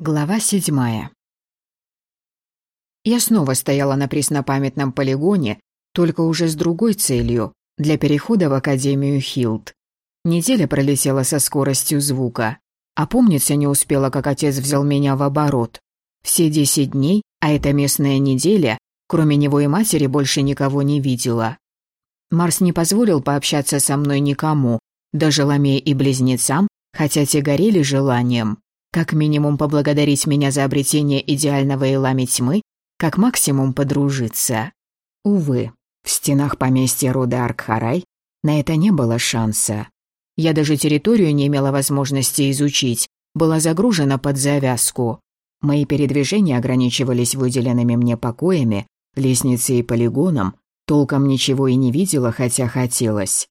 Глава седьмая. Я снова стояла на преснопамятном полигоне, только уже с другой целью – для перехода в Академию Хилд. Неделя пролетела со скоростью звука. А помниться не успела, как отец взял меня в оборот. Все десять дней, а это местная неделя, кроме него и матери больше никого не видела. Марс не позволил пообщаться со мной никому, даже Ламе и близнецам, хотя те горели желанием. Как минимум поблагодарить меня за обретение идеального Илами тьмы, как максимум подружиться. Увы, в стенах поместья рода Аркхарай на это не было шанса. Я даже территорию не имела возможности изучить, была загружена под завязку. Мои передвижения ограничивались выделенными мне покоями, лестницей и полигоном, толком ничего и не видела, хотя хотелось.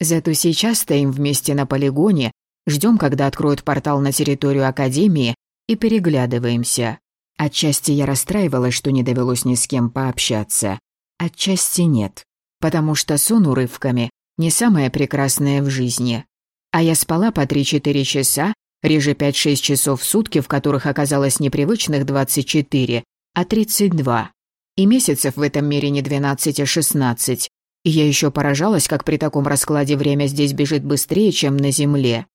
Зато сейчас стоим вместе на полигоне, Ждем, когда откроют портал на территорию Академии, и переглядываемся. Отчасти я расстраивалась, что не довелось ни с кем пообщаться. Отчасти нет. Потому что сон урывками не самое прекрасное в жизни. А я спала по 3-4 часа, реже 5-6 часов в сутки, в которых оказалось непривычных 24, а 32. И месяцев в этом мире не 12, а 16. И я еще поражалась, как при таком раскладе время здесь бежит быстрее, чем на Земле.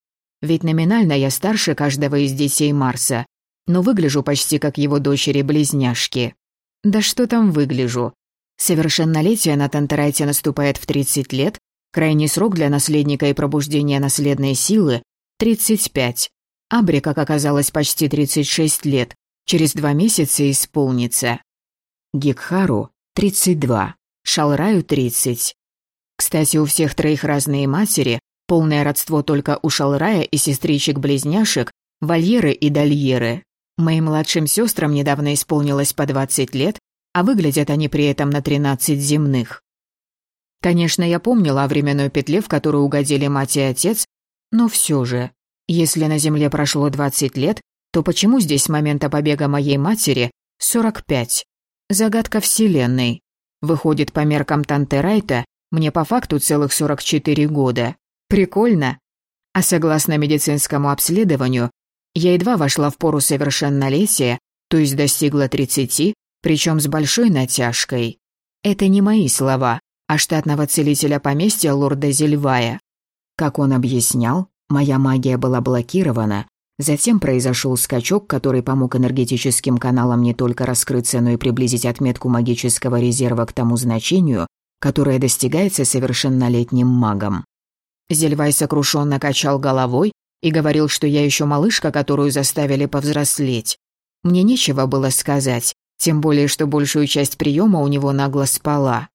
Ведь номинально я старше каждого из детей Марса, но выгляжу почти как его дочери-близняшки. Да что там выгляжу? Совершеннолетие на Тантерайте наступает в 30 лет, крайний срок для наследника и пробуждения наследной силы – 35. Абри, как оказалось, почти 36 лет, через два месяца исполнится. Гикхару – 32, Шалраю – 30. Кстати, у всех троих разные матери, Полное родство только у Шалрая и сестричек-близняшек, Вальеры и Дальеры. Моим младшим сестрам недавно исполнилось по 20 лет, а выглядят они при этом на 13 земных. Конечно, я помнила о временной петле, в которую угодили мать и отец, но все же, если на Земле прошло 20 лет, то почему здесь с момента побега моей матери 45? Загадка Вселенной. Выходит, по меркам Танте Райта, мне по факту целых 44 года. Прикольно. А согласно медицинскому обследованию, я едва вошла в пору совершеннолетия, то есть достигла 30, причем с большой натяжкой. Это не мои слова, а штатного целителя поместья лорда Зельвая. Как он объяснял, моя магия была блокирована, затем произошел скачок, который помог энергетическим каналам не только раскрыться, но и приблизить отметку магического резерва к тому значению, которое достигается совершеннолетним магом. Зельвай сокрушенно качал головой и говорил, что я еще малышка, которую заставили повзрослеть. Мне нечего было сказать, тем более, что большую часть приема у него нагло спала.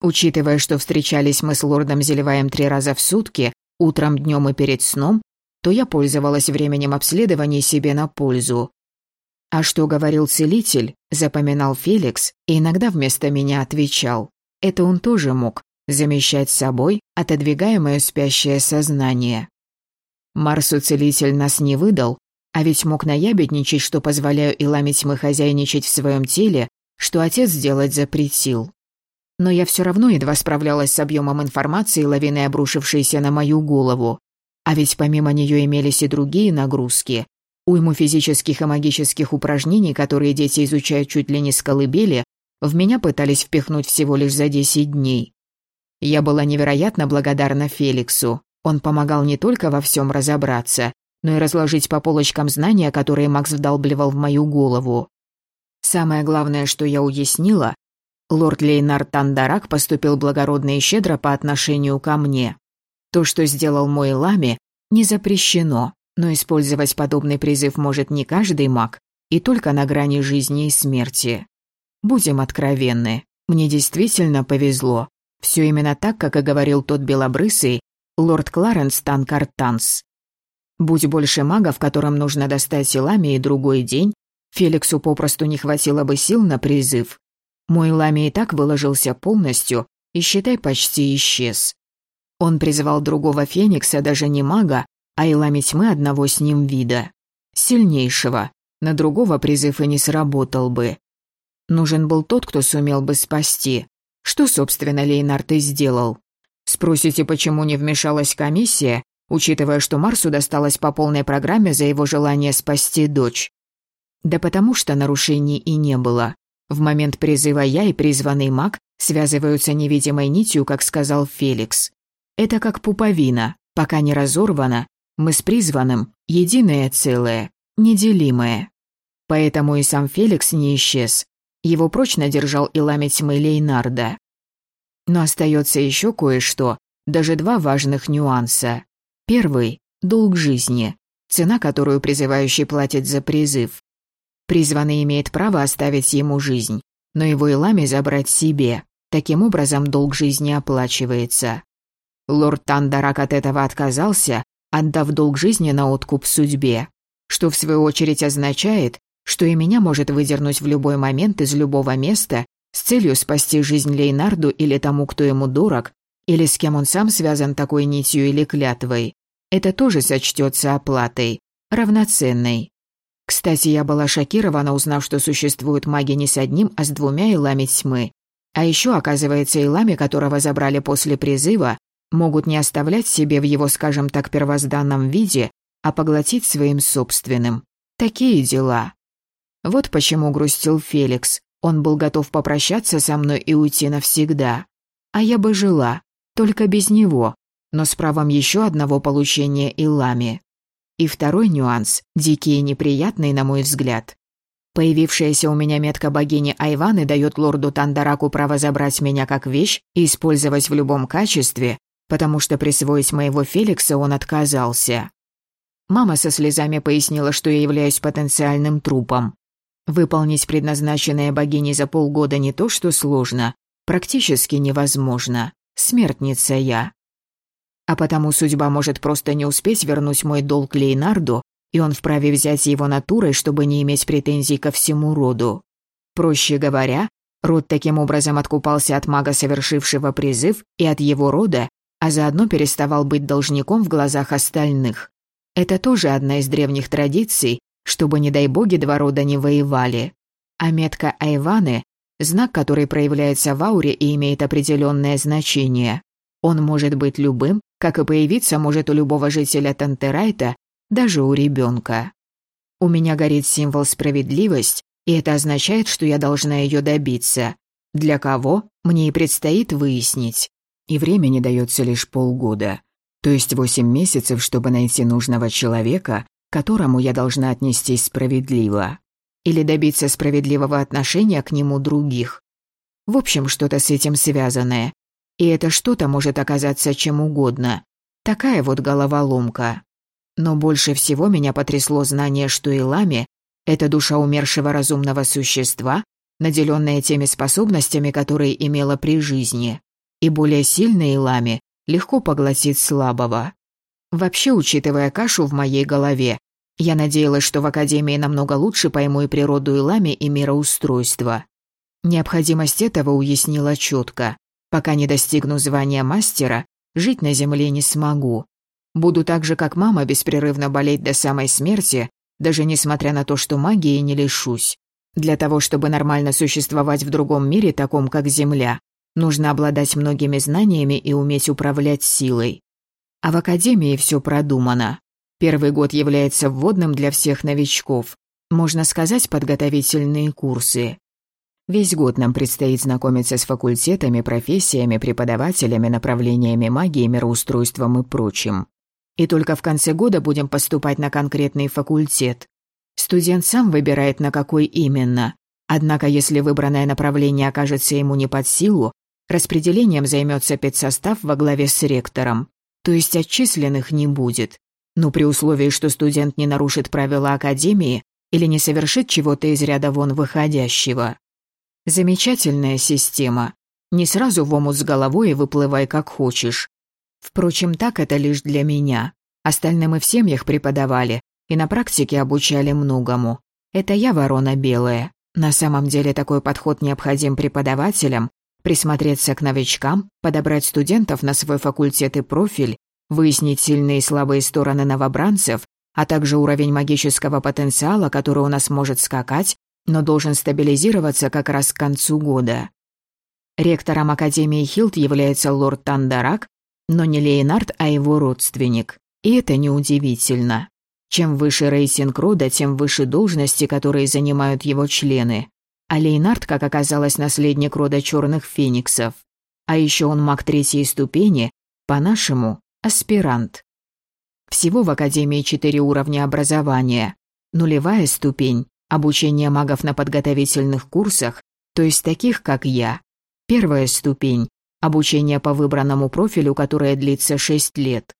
Учитывая, что встречались мы с лордом Зельваем три раза в сутки, утром, днем и перед сном, то я пользовалась временем обследования себе на пользу. А что говорил целитель, запоминал Феликс и иногда вместо меня отвечал. Это он тоже мог, замещать собой отодвигаемое спящее сознание. Марсу целитель нас не выдал, а ведь мог наябедничать, что позволяю Иламе тьмы хозяйничать в своем теле, что отец сделать запретил. Но я все равно едва справлялась с объемом информации, лавиной обрушившейся на мою голову. А ведь помимо нее имелись и другие нагрузки. Уйму физических и магических упражнений, которые дети изучают чуть ли не с колыбели, в меня пытались впихнуть всего лишь за 10 дней. Я была невероятно благодарна Феликсу. Он помогал не только во всем разобраться, но и разложить по полочкам знания, которые Макс вдалбливал в мою голову. Самое главное, что я уяснила, лорд Лейнар Тандарак поступил благородно и щедро по отношению ко мне. То, что сделал мой Лами, не запрещено, но использовать подобный призыв может не каждый маг, и только на грани жизни и смерти. Будем откровенны, мне действительно повезло. Все именно так, как и говорил тот белобрысый, лорд Кларенс Танкартанс. Будь больше магов, которым нужно достать силами и другой день, Феликсу попросту не хватило бы сил на призыв. Мой Лами и так выложился полностью и, считай, почти исчез. Он призывал другого Феникса, даже не мага, а и Лами тьмы одного с ним вида. Сильнейшего. На другого призыв и не сработал бы. Нужен был тот, кто сумел бы спасти. Что, собственно, Лейнар ты сделал? Спросите, почему не вмешалась комиссия, учитывая, что Марсу досталось по полной программе за его желание спасти дочь. Да потому что нарушений и не было. В момент призыва я и призванный маг связываются невидимой нитью, как сказал Феликс. Это как пуповина, пока не разорвана, мы с призванным единое целое, неделимое. Поэтому и сам Феликс не исчез. Его прочно держал и ламя тьмы Лейнарда. Но остается еще кое-что, даже два важных нюанса. Первый – долг жизни, цена, которую призывающий платит за призыв. Призванный имеет право оставить ему жизнь, но его Илами забрать себе. Таким образом, долг жизни оплачивается. Лорд Тандарак от этого отказался, отдав долг жизни на откуп судьбе, что в свою очередь означает, что и меня может выдернуть в любой момент из любого места с целью спасти жизнь Лейнарду или тому, кто ему дорог, или с кем он сам связан такой нитью или клятвой. Это тоже сочтется оплатой, равноценной. Кстати, я была шокирована, узнав, что существуют маги не с одним, а с двумя илами тьмы. А еще, оказывается, илами, которого забрали после призыва, могут не оставлять себе в его, скажем так, первозданном виде, а поглотить своим собственным. Такие дела. Вот почему грустил Феликс. Он был готов попрощаться со мной и уйти навсегда. А я бы жила, только без него, но с правом еще одного получения Илами. И второй нюанс, дикий и неприятный, на мой взгляд. Появившаяся у меня метка богини Айваны дает лорду Тандараку право забрать меня как вещь и использовать в любом качестве, потому что присвоить моего Феликса он отказался. Мама со слезами пояснила, что я являюсь потенциальным трупом. Выполнить предназначенное богиней за полгода не то что сложно, практически невозможно. Смертница я. А потому судьба может просто не успеть вернуть мой долг Лейнарду, и он вправе взять его натурой, чтобы не иметь претензий ко всему роду. Проще говоря, род таким образом откупался от мага, совершившего призыв, и от его рода, а заодно переставал быть должником в глазах остальных. Это тоже одна из древних традиций, чтобы, не дай боги, два рода не воевали. А метка Айваны – знак, который проявляется в ауре и имеет определенное значение. Он может быть любым, как и появиться может у любого жителя Тантерайта, даже у ребенка. У меня горит символ справедливость, и это означает, что я должна ее добиться. Для кого, мне и предстоит выяснить. И времени дается лишь полгода, то есть восемь месяцев, чтобы найти нужного человека, которому я должна отнестись справедливо. Или добиться справедливого отношения к нему других. В общем, что-то с этим связанное, и это что-то может оказаться чем угодно. Такая вот головоломка. Но больше всего меня потрясло знание, что Илами — это душа умершего разумного существа, наделенная теми способностями, которые имела при жизни. И более сильный Илами легко поглотит слабого. Вообще, учитывая кашу в моей голове, я надеялась, что в Академии намного лучше пойму и природу Илами, и мироустройство. Необходимость этого уяснила четко. Пока не достигну звания мастера, жить на земле не смогу. Буду так же, как мама, беспрерывно болеть до самой смерти, даже несмотря на то, что магии не лишусь. Для того, чтобы нормально существовать в другом мире, таком как Земля, нужно обладать многими знаниями и уметь управлять силой. А в Академии все продумано. Первый год является вводным для всех новичков. Можно сказать, подготовительные курсы. Весь год нам предстоит знакомиться с факультетами, профессиями, преподавателями, направлениями магии, мироустройством и прочим. И только в конце года будем поступать на конкретный факультет. Студент сам выбирает, на какой именно. Однако, если выбранное направление окажется ему не под силу, распределением займется педсостав во главе с ректором. То есть отчисленных не будет. Но при условии, что студент не нарушит правила академии или не совершит чего-то из ряда вон выходящего. Замечательная система. Не сразу в омут с головой и выплывай как хочешь. Впрочем, так это лишь для меня. Остальным и в семьях преподавали, и на практике обучали многому. Это я ворона белая. На самом деле такой подход необходим преподавателям, присмотреться к новичкам, подобрать студентов на свой факультет и профиль, выяснить сильные и слабые стороны новобранцев, а также уровень магического потенциала, который у нас может скакать, но должен стабилизироваться как раз к концу года. Ректором Академии Хилт является лорд Тандарак, но не Леонард, а его родственник. И это неудивительно. Чем выше рейтинг рода, тем выше должности, которые занимают его члены. А Лейнард, как оказалось, наследник рода черных фениксов. А еще он маг третьей ступени, по-нашему, аспирант. Всего в Академии четыре уровня образования. Нулевая ступень – обучение магов на подготовительных курсах, то есть таких, как я. Первая ступень – обучение по выбранному профилю, которое длится 6 лет.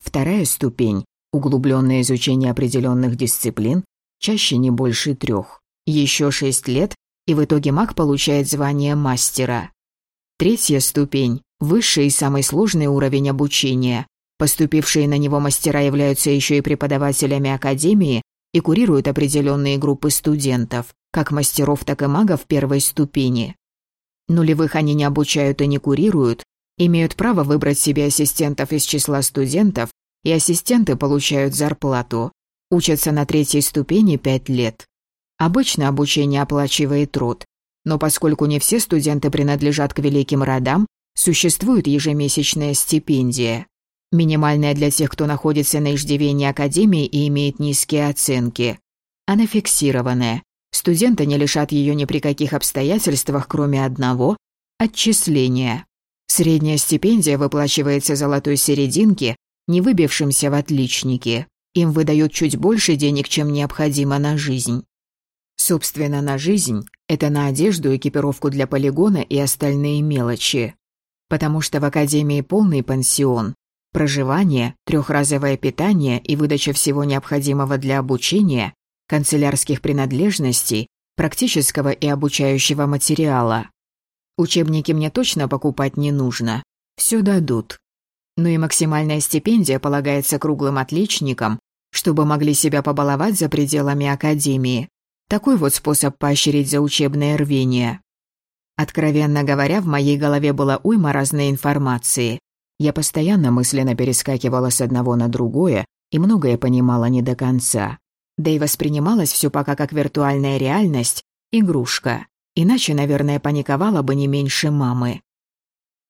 Вторая ступень – углубленное изучение определенных дисциплин, чаще не больше трех. Еще 6 лет, и в итоге маг получает звание мастера. Третья ступень – высший и самый сложный уровень обучения. Поступившие на него мастера являются еще и преподавателями академии и курируют определенные группы студентов, как мастеров, так и магов первой ступени. Нулевых они не обучают и не курируют, имеют право выбрать себе ассистентов из числа студентов, и ассистенты получают зарплату. Учатся на третьей ступени пять лет. Обычно обучение оплачивает труд, но поскольку не все студенты принадлежат к великим родам, существует ежемесячная стипендия. Минимальная для тех, кто находится на иждивении академии и имеет низкие оценки. Она фиксированная, Студента не лишат ее ни при каких обстоятельствах, кроме одного – отчисления. Средняя стипендия выплачивается золотой серединке, не выбившимся в отличники. Им выдают чуть больше денег, чем необходимо на жизнь. Собственно, на жизнь – это на одежду, экипировку для полигона и остальные мелочи. Потому что в академии полный пансион, проживание, трехразовое питание и выдача всего необходимого для обучения канцелярских принадлежностей, практического и обучающего материала. Учебники мне точно покупать не нужно. Все дадут. Ну и максимальная стипендия полагается круглым отличникам, чтобы могли себя побаловать за пределами академии. Такой вот способ поощрить за учебное рвение. Откровенно говоря, в моей голове была уйма разной информации. Я постоянно мысленно перескакивала с одного на другое и многое понимала не до конца. Да и воспринималось все пока как виртуальная реальность, игрушка. Иначе, наверное, паниковала бы не меньше мамы.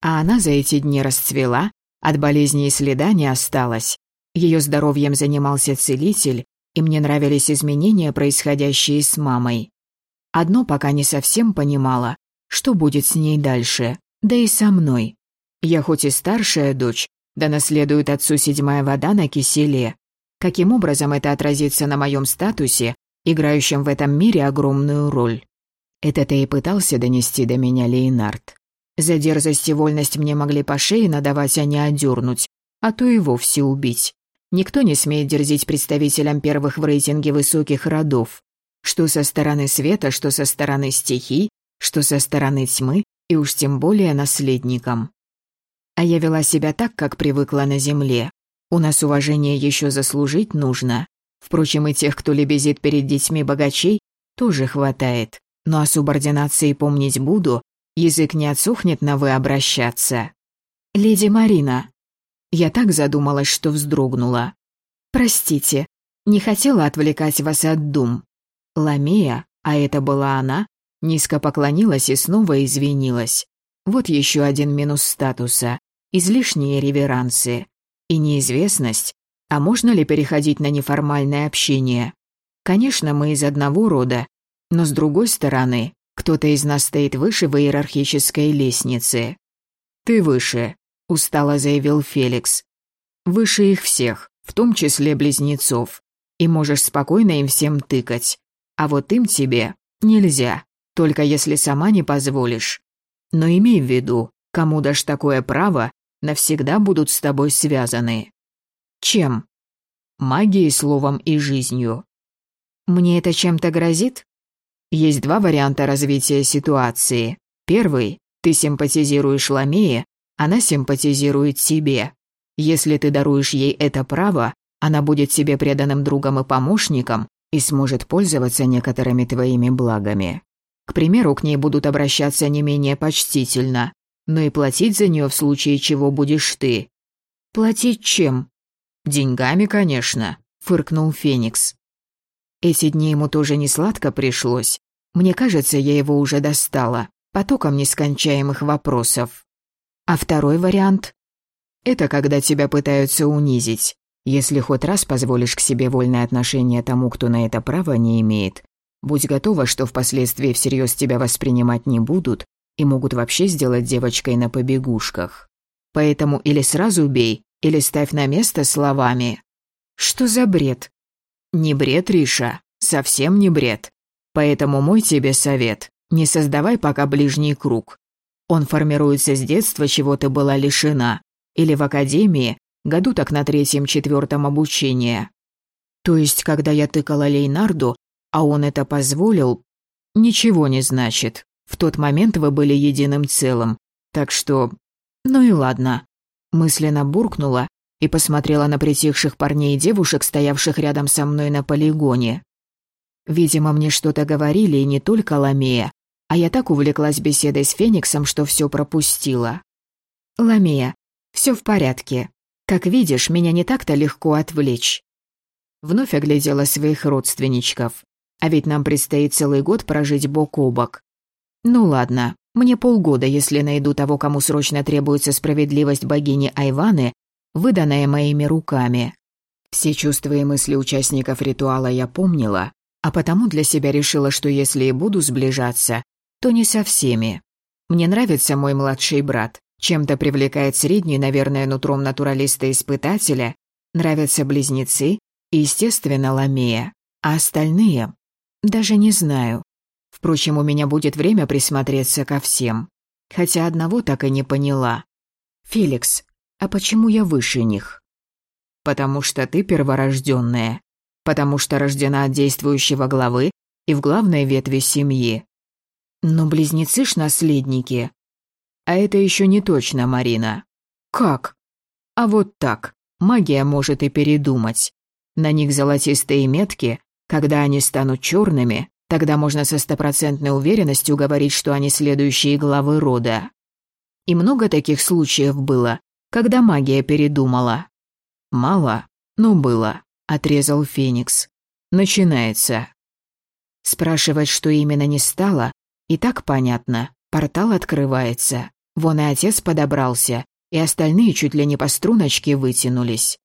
А она за эти дни расцвела, от болезни и следа не осталось. Ее здоровьем занимался целитель, и мне нравились изменения, происходящие с мамой. Одно пока не совсем понимала, что будет с ней дальше, да и со мной. Я хоть и старшая дочь, да наследует отцу седьмая вода на киселе, Каким образом это отразится на моем статусе, играющем в этом мире огромную роль? Это-то и пытался донести до меня Лейнард. За дерзость и вольность мне могли по шее надавать, а не одернуть, а то и вовсе убить. Никто не смеет дерзить представителям первых в рейтинге высоких родов. Что со стороны света, что со стороны стихий, что со стороны тьмы, и уж тем более наследникам. А я вела себя так, как привыкла на земле. У нас уважение еще заслужить нужно. Впрочем, и тех, кто лебезит перед детьми богачей, тоже хватает. Но о субординации помнить буду, язык не отсохнет на «вы» обращаться. «Леди Марина». Я так задумалась, что вздрогнула. «Простите, не хотела отвлекать вас от дум». Ламея, а это была она, низко поклонилась и снова извинилась. Вот еще один минус статуса. Излишние реверансы и неизвестность, а можно ли переходить на неформальное общение. Конечно, мы из одного рода, но с другой стороны, кто-то из нас стоит выше в иерархической лестнице. «Ты выше», — устало заявил Феликс. «Выше их всех, в том числе близнецов, и можешь спокойно им всем тыкать. А вот им тебе нельзя, только если сама не позволишь. Но имей в виду, кому дашь такое право, навсегда будут с тобой связаны. Чем? Магией, словом и жизнью. Мне это чем-то грозит? Есть два варианта развития ситуации. Первый – ты симпатизируешь Ламее, она симпатизирует себе. Если ты даруешь ей это право, она будет тебе преданным другом и помощником и сможет пользоваться некоторыми твоими благами. К примеру, к ней будут обращаться не менее почтительно, но и платить за нее в случае чего будешь ты. Платить чем? Деньгами, конечно, фыркнул Феникс. Эти дни ему тоже не сладко пришлось. Мне кажется, я его уже достала, потоком нескончаемых вопросов. А второй вариант? Это когда тебя пытаются унизить. Если хоть раз позволишь к себе вольное отношение тому, кто на это права не имеет, будь готова, что впоследствии всерьез тебя воспринимать не будут и могут вообще сделать девочкой на побегушках. Поэтому или сразу бей, или ставь на место словами. Что за бред? Не бред, Риша, совсем не бред. Поэтому мой тебе совет – не создавай пока ближний круг. Он формируется с детства, чего ты была лишена, или в академии, году так на третьем-четвертом обучения. То есть, когда я тыкала Лейнарду, а он это позволил, ничего не значит. В тот момент вы были единым целым. Так что... Ну и ладно. Мысленно буркнула и посмотрела на притихших парней и девушек, стоявших рядом со мной на полигоне. Видимо, мне что-то говорили и не только Ламея, а я так увлеклась беседой с Фениксом, что все пропустила. «Ламия, все в порядке. Как видишь, меня не так-то легко отвлечь». Вновь оглядела своих родственничков. А ведь нам предстоит целый год прожить бок о бок. Ну ладно, мне полгода, если найду того, кому срочно требуется справедливость богини Айваны, выданная моими руками. Все чувства и мысли участников ритуала я помнила, а потому для себя решила, что если и буду сближаться, то не со всеми. Мне нравится мой младший брат, чем-то привлекает средний, наверное, нутром натуралиста-испытателя, нравятся близнецы и, естественно, Ламея, а остальные даже не знаю. Впрочем, у меня будет время присмотреться ко всем, хотя одного так и не поняла. Феликс, а почему я выше них? Потому что ты перворожденная, потому что рождена от действующего главы и в главной ветви семьи. Но близнецы ж наследники. А это еще не точно, Марина. Как? А вот так. Магия может и передумать. На них золотистые метки, когда они станут черными, тогда можно со стопроцентной уверенностью говорить, что они следующие главы рода. И много таких случаев было, когда магия передумала. Мало, но было, отрезал Феникс. Начинается. Спрашивать, что именно не стало, и так понятно. Портал открывается. Вон и отец подобрался, и остальные чуть ли не по струночке вытянулись.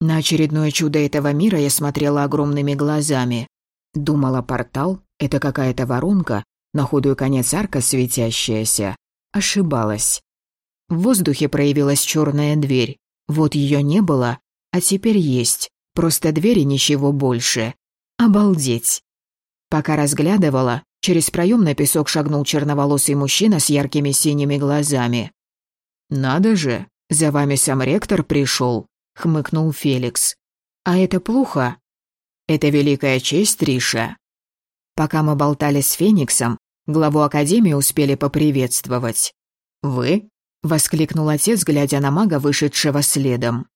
На очередное чудо этого мира я смотрела огромными глазами. Думала, портал — это какая-то воронка, на худой конец арка светящаяся. Ошибалась. В воздухе проявилась черная дверь. Вот ее не было, а теперь есть. Просто двери ничего больше. Обалдеть. Пока разглядывала, Через проем на песок шагнул черноволосый мужчина с яркими синими глазами. «Надо же, за вами сам ректор пришел», — хмыкнул Феликс. «А это плохо?» «Это великая честь, Риша». Пока мы болтали с Фениксом, главу Академии успели поприветствовать. «Вы?» — воскликнул отец, глядя на мага, вышедшего следом.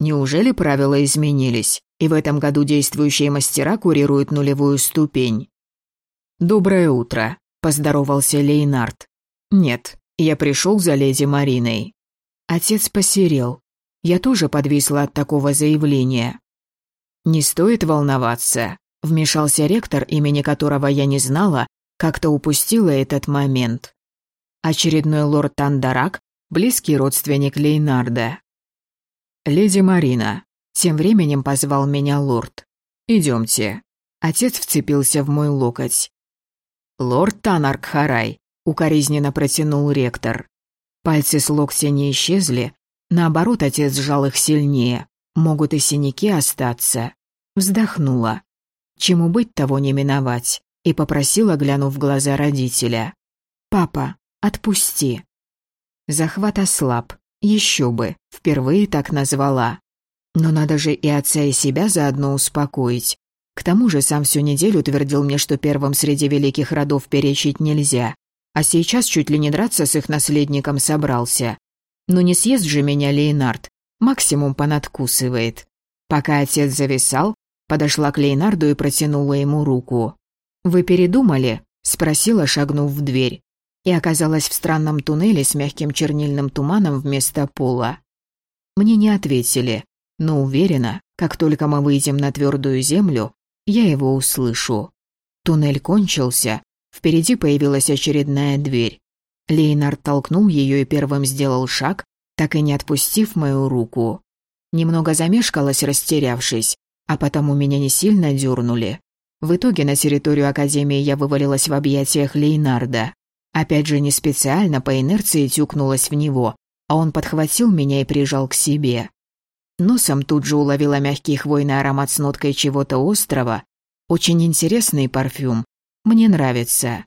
«Неужели правила изменились, и в этом году действующие мастера курируют нулевую ступень?» «Доброе утро», – поздоровался Лейнард. «Нет, я пришел за леди Мариной». Отец посерел. Я тоже подвисла от такого заявления. «Не стоит волноваться», – вмешался ректор, имени которого я не знала, как-то упустила этот момент. Очередной лорд Тандарак, близкий родственник Лейнарда. «Леди Марина», – тем временем позвал меня лорд. «Идемте». Отец вцепился в мой локоть. «Лорд Танарк Харай», — укоризненно протянул ректор. Пальцы с локтя не исчезли, наоборот, отец сжал их сильнее. Могут и синяки остаться. Вздохнула. Чему быть, того не миновать. И попросила, глянув в глаза родителя. «Папа, отпусти». Захват ослаб. Еще бы, впервые так назвала. Но надо же и отца, и себя заодно успокоить. К тому же сам всю неделю твердил мне, что первым среди великих родов перечить нельзя, а сейчас чуть ли не драться с их наследником собрался. Ну не съест же меня Лейнард, максимум понадкусывает. Пока отец зависал, подошла к Лейнарду и протянула ему руку. «Вы передумали?» – спросила, шагнув в дверь. И оказалась в странном туннеле с мягким чернильным туманом вместо пола. Мне не ответили, но уверена, как только мы выйдем на твердую землю, я его услышу. Туннель кончился, впереди появилась очередная дверь. Лейнард толкнул ее и первым сделал шаг, так и не отпустив мою руку. Немного замешкалась, растерявшись, а потому меня не сильно дернули. В итоге на территорию Академии я вывалилась в объятиях Лейнарда. Опять же, не специально, по инерции тюкнулась в него, а он подхватил меня и прижал к себе. Носом тут же уловила мягкий хвойный аромат с ноткой чего-то острого. Очень интересный парфюм. Мне нравится.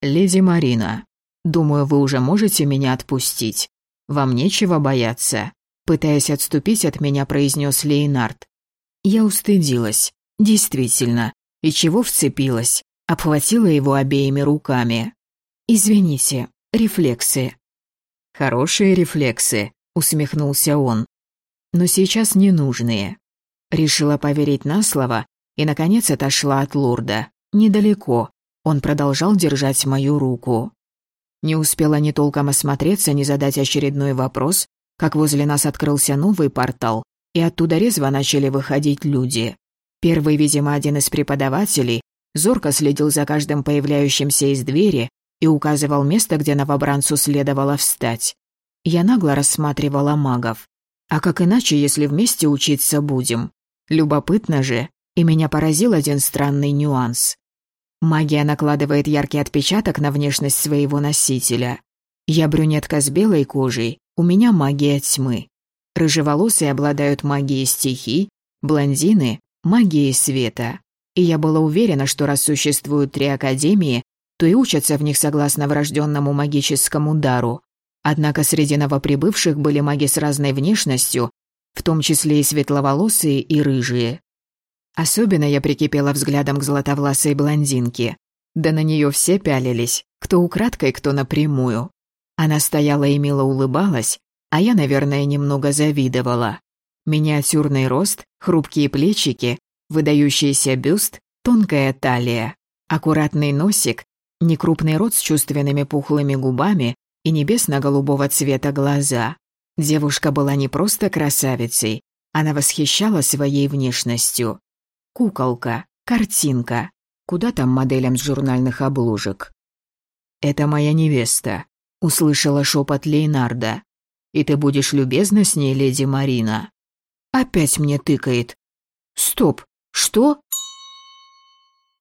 «Леди Марина, думаю, вы уже можете меня отпустить. Вам нечего бояться», — пытаясь отступить от меня, произнес Лейнард. Я устыдилась. Действительно. И чего вцепилась? Обхватила его обеими руками. «Извините, рефлексы». «Хорошие рефлексы», — усмехнулся он. «Но сейчас ненужные». Решила поверить на слово и, наконец, отошла от лорда. Недалеко. Он продолжал держать мою руку. Не успела ни толком осмотреться, ни задать очередной вопрос, как возле нас открылся новый портал, и оттуда резво начали выходить люди. Первый, видимо, один из преподавателей, зорко следил за каждым появляющимся из двери и указывал место, где новобранцу следовало встать. Я нагло рассматривала магов. А как иначе, если вместе учиться будем? Любопытно же, и меня поразил один странный нюанс. Магия накладывает яркий отпечаток на внешность своего носителя. Я брюнетка с белой кожей, у меня магия тьмы. Рыжеволосые обладают магией стихий, блондины – магией света. И я была уверена, что раз существуют три академии, то и учатся в них согласно врожденному магическому дару. Однако среди новоприбывших были маги с разной внешностью, в том числе и светловолосые, и рыжие. Особенно я прикипела взглядом к золотовласой блондинке. Да на нее все пялились, кто украдкой, кто напрямую. Она стояла и мило улыбалась, а я, наверное, немного завидовала. Миниатюрный рост, хрупкие плечики, выдающийся бюст, тонкая талия, аккуратный носик, некрупный рот с чувственными пухлыми губами и небесно-голубого цвета глаза. Девушка была не просто красавицей, она восхищала своей внешностью. Куколка, картинка. Куда там моделям с журнальных обложек? «Это моя невеста», — услышала шепот Лейнарда. «И ты будешь любезна с ней, леди Марина?» Опять мне тыкает. «Стоп, что?»